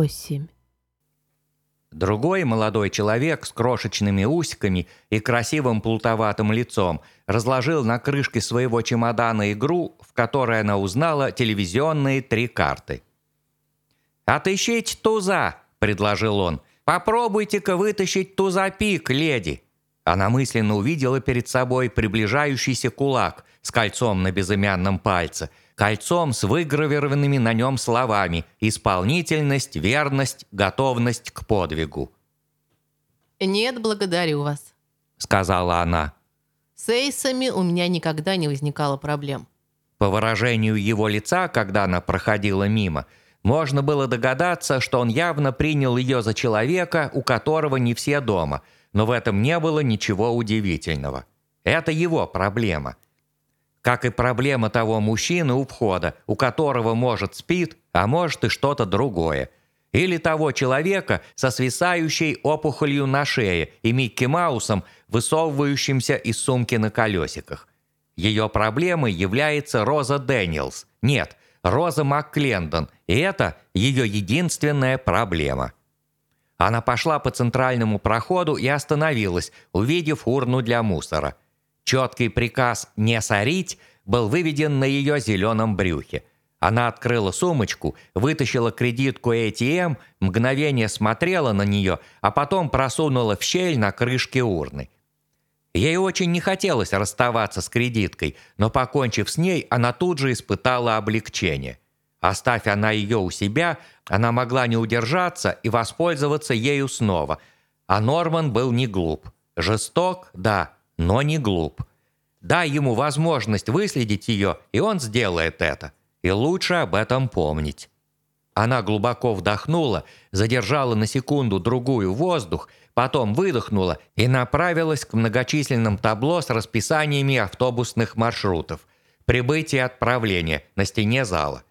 восемь. Другой молодой человек с крошечными усиками и красивым плутоватым лицом разложил на крышке своего чемодана игру, в которой она узнала телевизионные три карты. «Отыщите туза!» – предложил он. «Попробуйте-ка вытащить туза-пик, леди!» Она мысленно увидела перед собой приближающийся кулак с кольцом на безымянном пальце, кольцом с выгравированными на нем словами «исполнительность, верность, готовность к подвигу». «Нет, благодарю вас», — сказала она. «С эйсами у меня никогда не возникало проблем». По выражению его лица, когда она проходила мимо, можно было догадаться, что он явно принял ее за человека, у которого не все дома — но в этом не было ничего удивительного. Это его проблема. Как и проблема того мужчины у входа, у которого может спит, а может и что-то другое. Или того человека со свисающей опухолью на шее и Микки Маусом, высовывающимся из сумки на колесиках. Ее проблемой является Роза Дэниелс. Нет, Роза МакКлендон, и это ее единственная проблема – она пошла по центральному проходу и остановилась, увидев урну для мусора. Четкий приказ «не сорить» был выведен на ее зеленом брюхе. Она открыла сумочку, вытащила кредитку ATM, мгновение смотрела на нее, а потом просунула в щель на крышке урны. Ей очень не хотелось расставаться с кредиткой, но покончив с ней, она тут же испытала облегчение – Оставь она ее у себя, она могла не удержаться и воспользоваться ею снова. А Норман был не глуп. Жесток, да, но не глуп. Дай ему возможность выследить ее, и он сделает это. И лучше об этом помнить. Она глубоко вдохнула, задержала на секунду-другую воздух, потом выдохнула и направилась к многочисленным табло с расписаниями автобусных маршрутов. Прибытие и отправление на стене зала.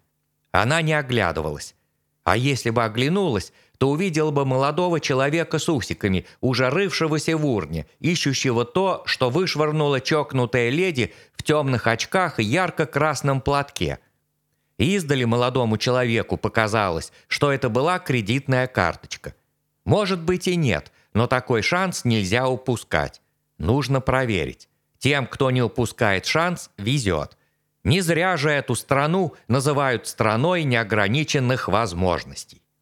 Она не оглядывалась. А если бы оглянулась, то увидела бы молодого человека с усиками, уже рывшегося в урне, ищущего то, что вышвырнула чокнутая леди в темных очках и ярко-красном платке. Издали молодому человеку показалось, что это была кредитная карточка. Может быть и нет, но такой шанс нельзя упускать. Нужно проверить. Тем, кто не упускает шанс, везет. Не зря же эту страну называют страной неограниченных возможностей.